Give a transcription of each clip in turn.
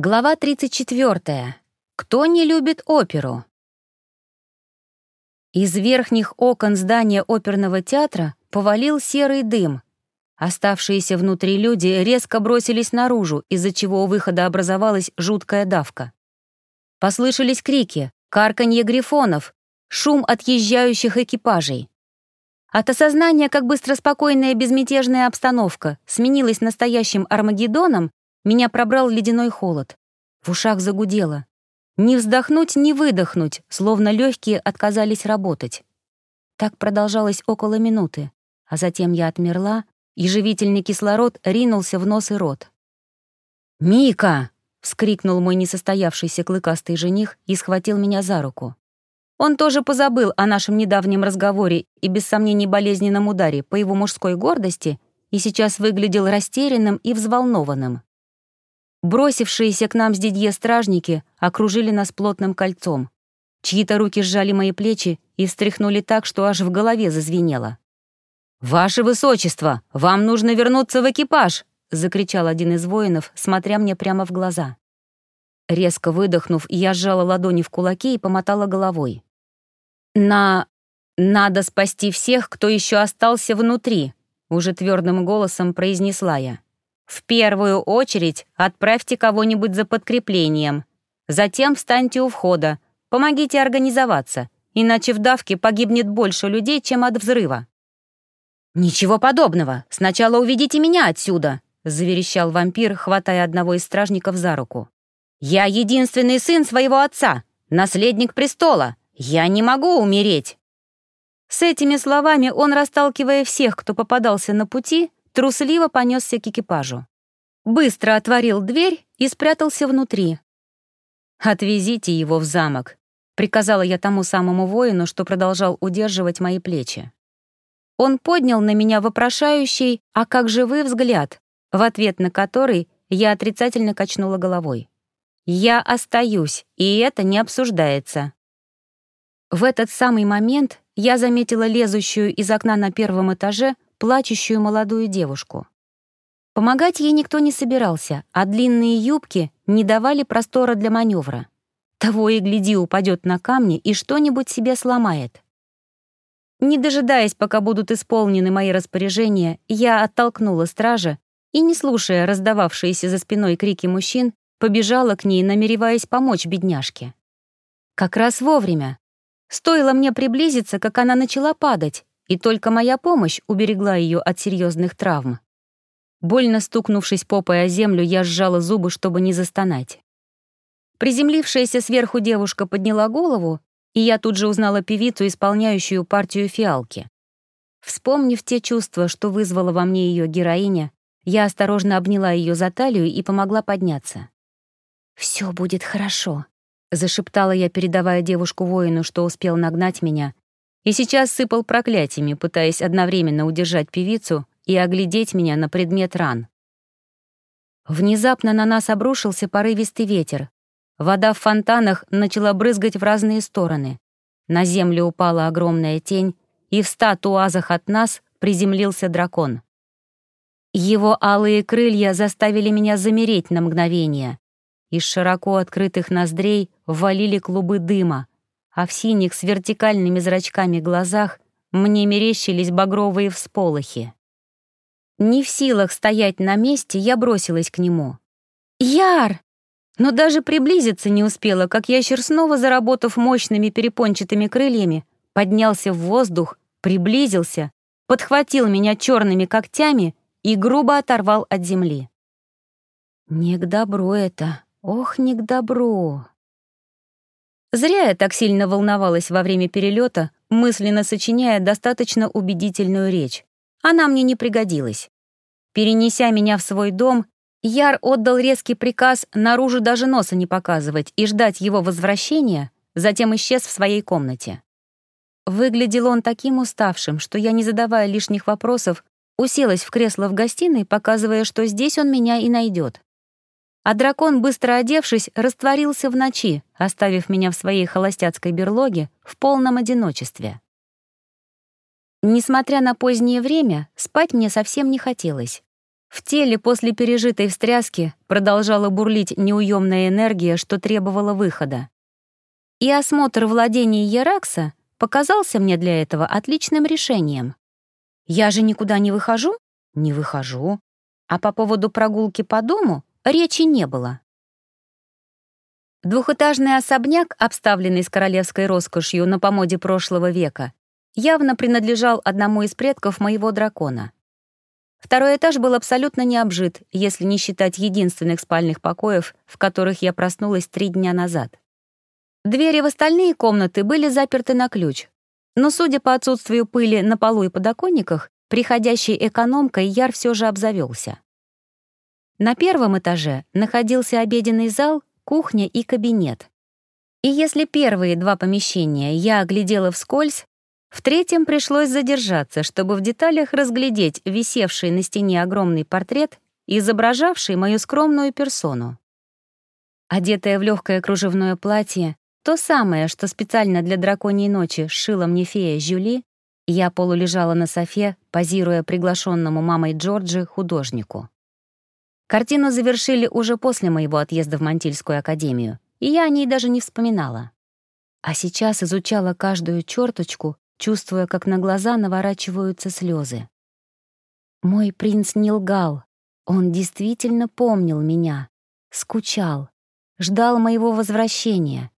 Глава 34. Кто не любит оперу? Из верхних окон здания оперного театра повалил серый дым. Оставшиеся внутри люди резко бросились наружу, из-за чего у выхода образовалась жуткая давка. Послышались крики, карканье грифонов, шум отъезжающих экипажей. От осознания, как быстро спокойная безмятежная обстановка сменилась настоящим Армагеддоном, меня пробрал ледяной холод. В ушах загудело. Ни вздохнуть, ни выдохнуть, словно легкие отказались работать. Так продолжалось около минуты, а затем я отмерла, и живительный кислород ринулся в нос и рот. «Мика!» — вскрикнул мой несостоявшийся клыкастый жених и схватил меня за руку. Он тоже позабыл о нашем недавнем разговоре и без сомнений болезненном ударе по его мужской гордости и сейчас выглядел растерянным и взволнованным. Бросившиеся к нам с Дидье стражники окружили нас плотным кольцом. Чьи-то руки сжали мои плечи и встряхнули так, что аж в голове зазвенело. «Ваше высочество, вам нужно вернуться в экипаж!» — закричал один из воинов, смотря мне прямо в глаза. Резко выдохнув, я сжала ладони в кулаки и помотала головой. «На... надо спасти всех, кто еще остался внутри», — уже твердым голосом произнесла я. В первую очередь отправьте кого-нибудь за подкреплением. Затем встаньте у входа. Помогите организоваться, иначе в давке погибнет больше людей, чем от взрыва. «Ничего подобного. Сначала уведите меня отсюда», — заверещал вампир, хватая одного из стражников за руку. «Я единственный сын своего отца, наследник престола. Я не могу умереть». С этими словами он, расталкивая всех, кто попадался на пути, трусливо понесся к экипажу. Быстро отворил дверь и спрятался внутри. «Отвезите его в замок», — приказала я тому самому воину, что продолжал удерживать мои плечи. Он поднял на меня вопрошающий «А как же вы?» взгляд, в ответ на который я отрицательно качнула головой. «Я остаюсь, и это не обсуждается». В этот самый момент я заметила лезущую из окна на первом этаже плачущую молодую девушку. Помогать ей никто не собирался, а длинные юбки не давали простора для маневра. Того и гляди упадет на камни и что-нибудь себе сломает. Не дожидаясь, пока будут исполнены мои распоряжения, я оттолкнула стража и, не слушая раздававшиеся за спиной крики мужчин, побежала к ней, намереваясь помочь бедняжке. Как раз вовремя. Стоило мне приблизиться, как она начала падать, и только моя помощь уберегла ее от серьезных травм. Больно стукнувшись попой о землю, я сжала зубы, чтобы не застонать. Приземлившаяся сверху девушка подняла голову, и я тут же узнала певицу, исполняющую партию фиалки. Вспомнив те чувства, что вызвала во мне ее героиня, я осторожно обняла ее за талию и помогла подняться. «Все будет хорошо», — зашептала я, передавая девушку воину, что успел нагнать меня, и сейчас сыпал проклятиями, пытаясь одновременно удержать певицу и оглядеть меня на предмет ран. Внезапно на нас обрушился порывистый ветер. Вода в фонтанах начала брызгать в разные стороны. На землю упала огромная тень, и в ста туазах от нас приземлился дракон. Его алые крылья заставили меня замереть на мгновение. Из широко открытых ноздрей ввалили клубы дыма, а в синих с вертикальными зрачками глазах мне мерещились багровые всполохи. Не в силах стоять на месте, я бросилась к нему. «Яр!» Но даже приблизиться не успела, как ящер, снова заработав мощными перепончатыми крыльями, поднялся в воздух, приблизился, подхватил меня черными когтями и грубо оторвал от земли. «Не к добру это, ох, не к добру!» Зря я так сильно волновалась во время перелета, мысленно сочиняя достаточно убедительную речь. Она мне не пригодилась. Перенеся меня в свой дом, Яр отдал резкий приказ наружу даже носа не показывать и ждать его возвращения, затем исчез в своей комнате. Выглядел он таким уставшим, что я, не задавая лишних вопросов, уселась в кресло в гостиной, показывая, что здесь он меня и найдет а дракон, быстро одевшись, растворился в ночи, оставив меня в своей холостяцкой берлоге в полном одиночестве. Несмотря на позднее время, спать мне совсем не хотелось. В теле после пережитой встряски продолжала бурлить неуемная энергия, что требовала выхода. И осмотр владений Яракса показался мне для этого отличным решением. Я же никуда не выхожу? Не выхожу. А по поводу прогулки по дому речи не было. Двухэтажный особняк, обставленный с королевской роскошью на помоде прошлого века, явно принадлежал одному из предков моего дракона. Второй этаж был абсолютно не обжит, если не считать единственных спальных покоев, в которых я проснулась три дня назад. Двери в остальные комнаты были заперты на ключ, но, судя по отсутствию пыли на полу и подоконниках, приходящей экономкой Яр все же обзавелся. На первом этаже находился обеденный зал кухня и кабинет. И если первые два помещения я оглядела вскользь, в третьем пришлось задержаться, чтобы в деталях разглядеть висевший на стене огромный портрет, изображавший мою скромную персону. Одетая в легкое кружевное платье, то самое, что специально для драконьей ночи сшила мне фея Жюли, я полулежала на софе, позируя приглашенному мамой Джорджи художнику. Картину завершили уже после моего отъезда в Мантильскую академию, и я о ней даже не вспоминала. А сейчас изучала каждую черточку, чувствуя, как на глаза наворачиваются слезы. Мой принц не лгал. Он действительно помнил меня, скучал, ждал моего возвращения.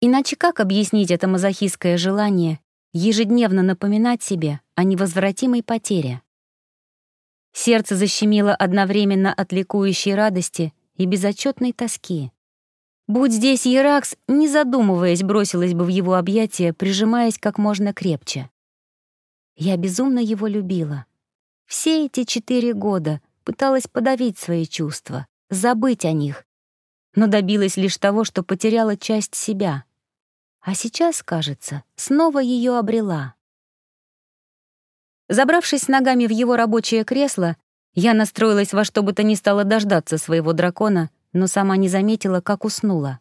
Иначе как объяснить это мазохистское желание ежедневно напоминать себе о невозвратимой потере? Сердце защемило одновременно от ликующей радости и безотчетной тоски. Будь здесь Еракс, не задумываясь, бросилась бы в его объятия, прижимаясь как можно крепче. Я безумно его любила. Все эти четыре года пыталась подавить свои чувства, забыть о них, но добилась лишь того, что потеряла часть себя. А сейчас, кажется, снова ее обрела. Забравшись ногами в его рабочее кресло, я настроилась во что бы то ни стало дождаться своего дракона, но сама не заметила, как уснула.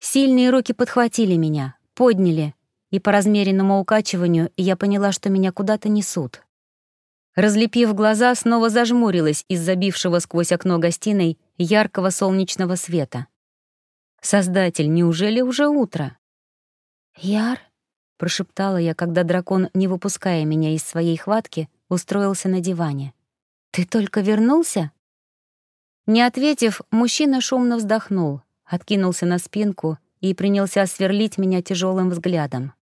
Сильные руки подхватили меня, подняли, и по размеренному укачиванию я поняла, что меня куда-то несут. Разлепив глаза, снова зажмурилась из забившего сквозь окно гостиной яркого солнечного света. Создатель, неужели уже утро? «Яр?» — прошептала я, когда дракон, не выпуская меня из своей хватки, устроился на диване. «Ты только вернулся?» Не ответив, мужчина шумно вздохнул, откинулся на спинку и принялся сверлить меня тяжелым взглядом.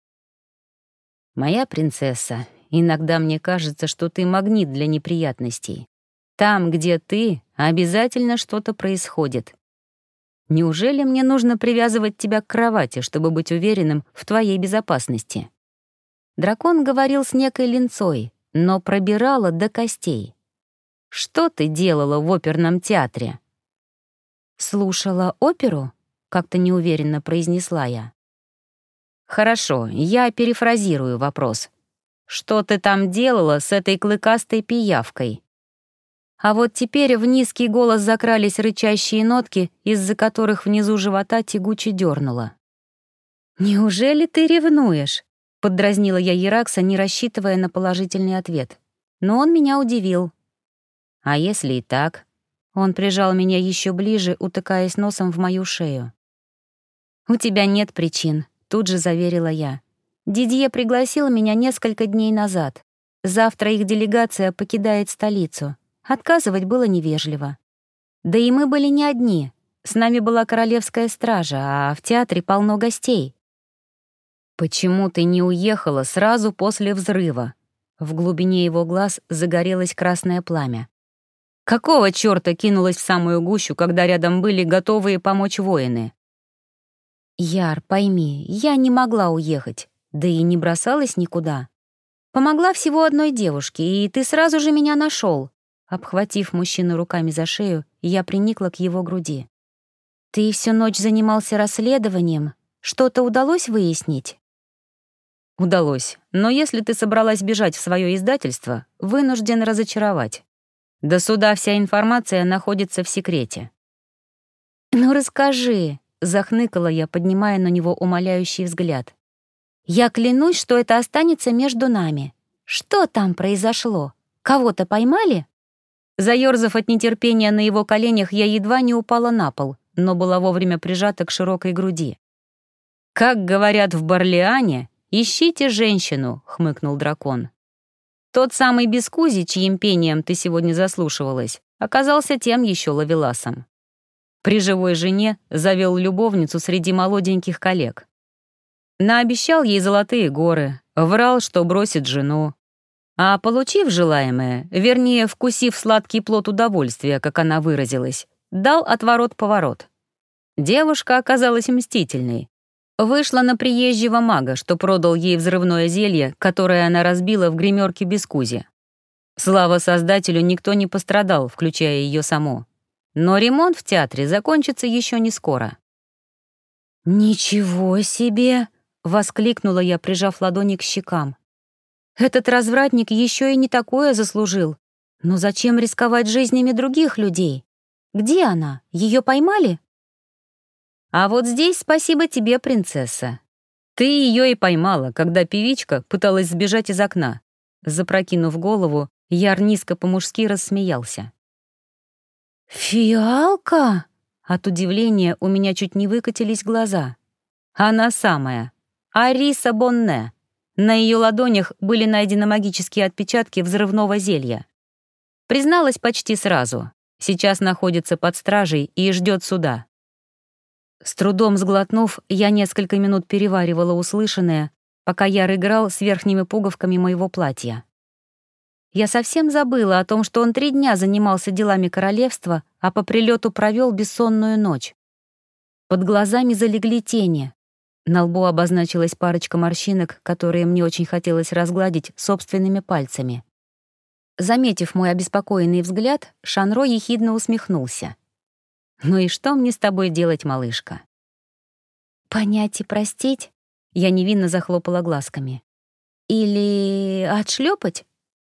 «Моя принцесса, иногда мне кажется, что ты магнит для неприятностей. Там, где ты, обязательно что-то происходит. Неужели мне нужно привязывать тебя к кровати, чтобы быть уверенным в твоей безопасности?» Дракон говорил с некой линцой, но пробирала до костей. «Что ты делала в оперном театре?» «Слушала оперу?» — как-то неуверенно произнесла я. «Хорошо, я перефразирую вопрос. Что ты там делала с этой клыкастой пиявкой?» А вот теперь в низкий голос закрались рычащие нотки, из-за которых внизу живота тягуче дернуло. «Неужели ты ревнуешь?» — поддразнила я Еракса, не рассчитывая на положительный ответ. Но он меня удивил. «А если и так?» Он прижал меня еще ближе, утыкаясь носом в мою шею. «У тебя нет причин», — тут же заверила я. «Дидье пригласил меня несколько дней назад. Завтра их делегация покидает столицу. Отказывать было невежливо. Да и мы были не одни. С нами была королевская стража, а в театре полно гостей. «Почему ты не уехала сразу после взрыва?» В глубине его глаз загорелось красное пламя. «Какого чёрта кинулась в самую гущу, когда рядом были готовые помочь воины?» «Яр, пойми, я не могла уехать, да и не бросалась никуда. Помогла всего одной девушке, и ты сразу же меня нашел. Обхватив мужчину руками за шею, я приникла к его груди. «Ты всю ночь занимался расследованием? Что-то удалось выяснить?» «Удалось. Но если ты собралась бежать в свое издательство, вынужден разочаровать. До суда вся информация находится в секрете». «Ну расскажи», — захныкала я, поднимая на него умоляющий взгляд. «Я клянусь, что это останется между нами. Что там произошло? Кого-то поймали?» Заёрзав от нетерпения на его коленях, я едва не упала на пол, но была вовремя прижата к широкой груди. «Как говорят в Барлиане, ищите женщину», — хмыкнул дракон. Тот самый Бескузи, чьим пением ты сегодня заслушивалась, оказался тем еще ловеласом. При живой жене завел любовницу среди молоденьких коллег. Наобещал ей золотые горы, врал, что бросит жену. А получив желаемое, вернее, вкусив сладкий плод удовольствия, как она выразилась, дал отворот-поворот. Девушка оказалась мстительной. Вышла на приезжего мага, что продал ей взрывное зелье, которое она разбила в гримерке без кузи. Слава создателю, никто не пострадал, включая ее саму. Но ремонт в театре закончится еще не скоро. «Ничего себе!» — воскликнула я, прижав ладони к щекам. «Этот развратник еще и не такое заслужил. Но зачем рисковать жизнями других людей? Где она? Ее поймали?» «А вот здесь спасибо тебе, принцесса. Ты ее и поймала, когда певичка пыталась сбежать из окна». Запрокинув голову, Яр низко по-мужски рассмеялся. «Фиалка?» От удивления у меня чуть не выкатились глаза. Она самая. Ариса Бонне. На ее ладонях были найдены магические отпечатки взрывного зелья. Призналась почти сразу. Сейчас находится под стражей и ждет суда. С трудом сглотнув, я несколько минут переваривала услышанное, пока Яр играл с верхними пуговками моего платья. Я совсем забыла о том, что он три дня занимался делами королевства, а по прилету провел бессонную ночь. Под глазами залегли тени. На лбу обозначилась парочка морщинок, которые мне очень хотелось разгладить собственными пальцами. Заметив мой обеспокоенный взгляд, Шанро ехидно усмехнулся. «Ну и что мне с тобой делать, малышка?» «Понять и простить?» Я невинно захлопала глазками. «Или отшлепать?»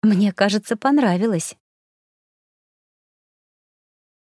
Мне кажется, понравилось.